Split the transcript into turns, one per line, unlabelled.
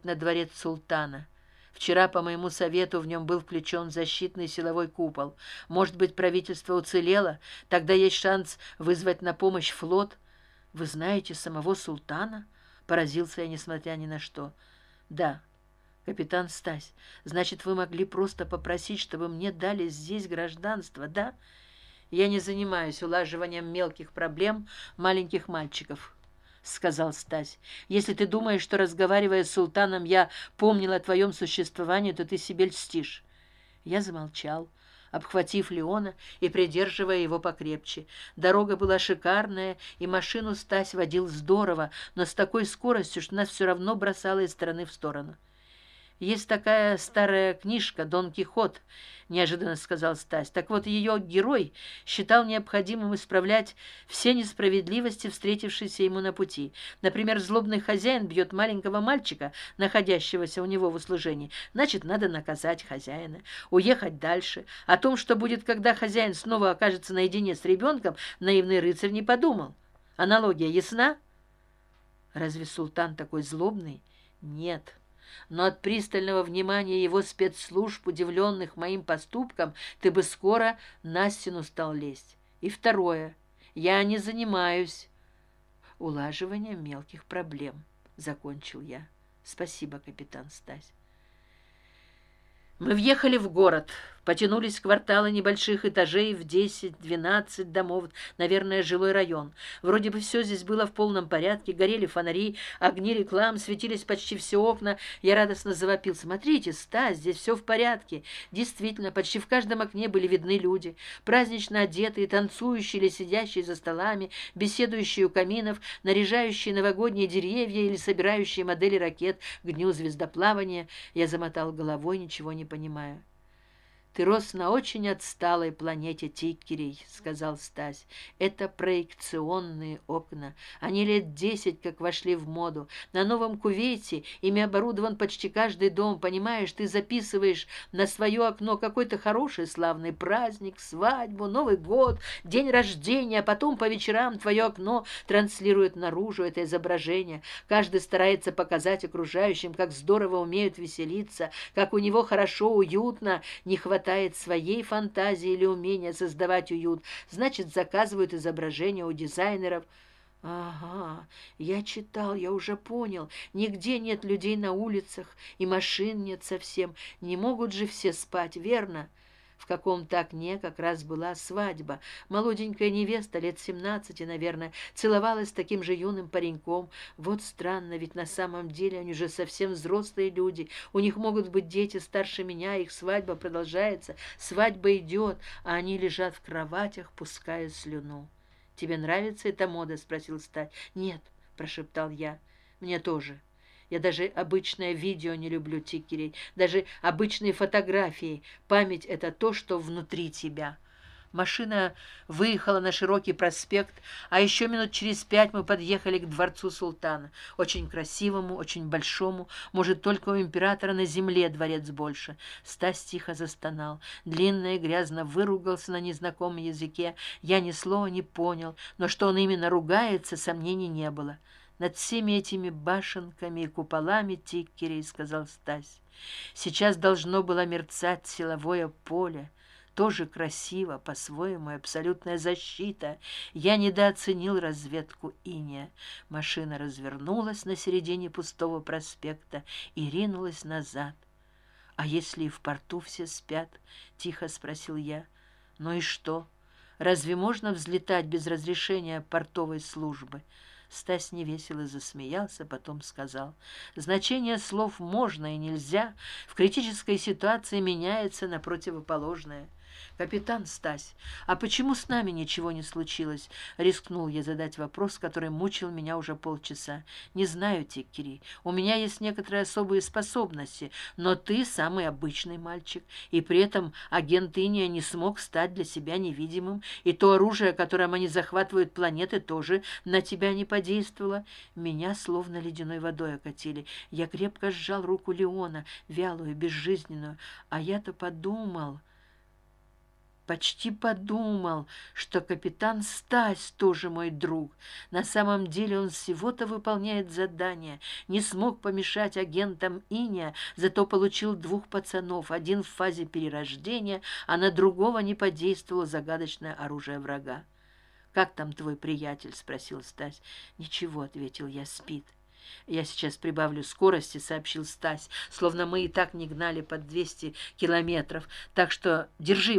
работать на дворец султана. Вчера по моему совету в нем был включен защитный силовой купол. Может быть правительство уцелело? Тогда есть шанс вызвать на помощь флот. Вы знаете самого султана? Поразился я несмотря ни на что. Да капитан стась значит вы могли просто попросить чтобы мне дали здесь гражданство да? Я не занимаюсь улаживанием мелких проблем маленьких мальчиков сказал стась если ты думаешь что разговаривая с султаном я помнил о твоем существовании то ты себе льстишь. Я замолчал обхватив леона и придерживая его покрепче. Дорога была шикарная и машину стась водил здорово но с такой скоростью что нас все равно бросало из стороны в сторону есть такая старая книжка дон кихот неожиданно сказал стась. Так вот ее герой считал необходимым исправлять все несправедливости встретившиеся ему на пути. Например злобный хозяин бьет маленького мальчика находящегося у него в услужении. Значит надо наказать хозяина уехать дальше. О том что будет когда хозяин снова окажется наедине с ребенком наивный рыцарь не подумал. Аналогия ясна? Разве султан такой злобный? Нет но от пристального внимания его спецслужб удивленных моим поступком ты бы скоро на стену стал лезть. И второе. Я не занимаюсь улаживанием мелких проблем закончил я. Спасибо капитан стась мы въехали в город потянулись кварталы небольших этажей в десять двенадцать домов наверное жилой район. Вроде бы все здесь было в полном порядке горели фонари огни реклам светились почти все окна. Я радостно завопил. Смотрите ста здесь все в порядке действительно почти в каждом окне были видны люди. Празднично одетые танцующие или сидящие за столами беседующие у каминов наряжающие новогодние деревья или собирающие модели ракет к дню звездоплавания. Я замотал головой ничего не понимаю ты рос на очень отсталой планете тикерей сказал стась. Это проекционные окна. Они лет десять как вошли в моду. На новом кувейте ими оборудован почти каждый дом понимаешь? Ты записываешь на свое окно какой то хороший славный праздник свадьбу новый год день рождения а потом по вечерам твое окно транслирует наружу это изображение. Каждый старается показать окружающим как здорово умеют веселиться как у него хорошо уютно не хватает хватает своей фантазии или умения создавать уют значит заказывают изображения у дизайнеров. Ага я читал я уже понял. Нигде нет людей на улицах и машин нет совсем. Не могут же все спать верно в каком-то окне как раз была свадьба. Молоденькая невеста лет семнадцати наверное целовалась с таким же юным пареньком. Вот странно ведь на самом деле они уже совсем взрослые люди. У них могут быть дети старше меня их свадьба продолжается свадьба идет а они лежат в кроватях пуская слюну. Тебе нравится эта мода спросил стать нет прошептал я. Мне тоже я даже обычное видео не люблю тикерей даже обычные фотографии. Память это то что внутри тебя. Машина выехала на широкий проспект а еще минут через пять мы подъехали к дворцу султана. Очень красивому очень большому. Может только у императора на земле дворец больше. Стась тихо застонал. Длинно и грязно выругался на незнакомом языке. Я ни слова не понял но что он именно ругается сомнений не было над всеми этими башенками и куполами тиккерей сказал стась. Сейчас должно было мерцать силовое поле. Тоже красиво по своему абсолютная защита. Я недооценил разведку иния. Машина развернулась на середине пустого проспекта и ринулась назад а если и в порту все спят тихо спросил я ну и что? Разве можно взлетать без разрешения портовой службы стась невесело засмеялся потом сказал значение слов можно и нельзя. В критической ситуации меняется на противоположное капитан стась а почему с нами ничего не случилось рискнул я задать вопрос который мучил меня уже полчаса. Не знаю тиккери у меня есть некоторые особые способности но ты самый обычный мальчик и при этом агент иния не смог стать для себя невидимым и то оружие которым они захватывают планеты тоже на тебя не подействовало меня словно ледяной водой окатили. Я крепко сжал руку леона вялую безжизненную. А я то подумал почти подумал что капитан стась тоже мой друг. На самом деле он всего то выполняет задание. Не смог помешать агентам иния зато получил двух пацанов. Один в фазе перерождения а на другого не подействовало загадочное оружие врага. Как там твой приятель спросил стась. Ничего ответил я спит я сейчас прибавлю скорости сообщил стась словно мы и так не гнали под двести километров. Так что держи